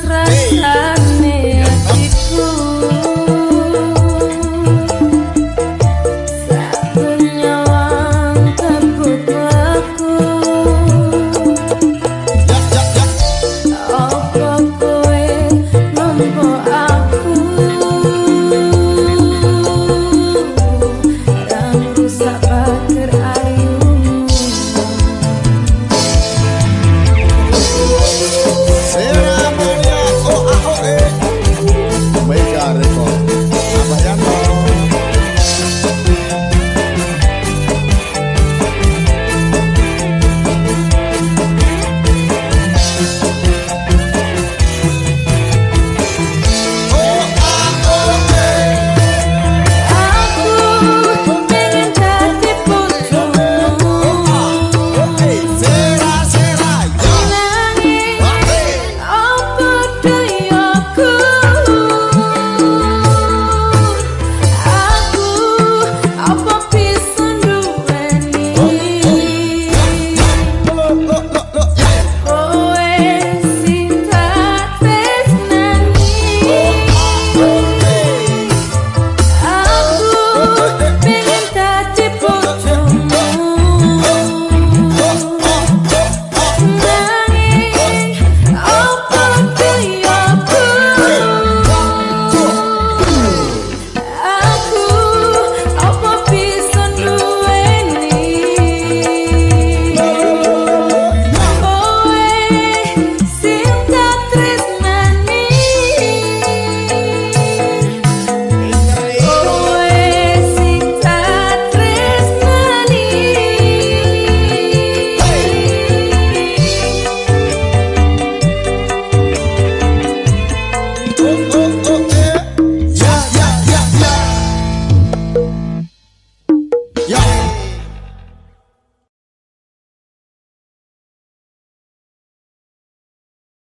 rasa.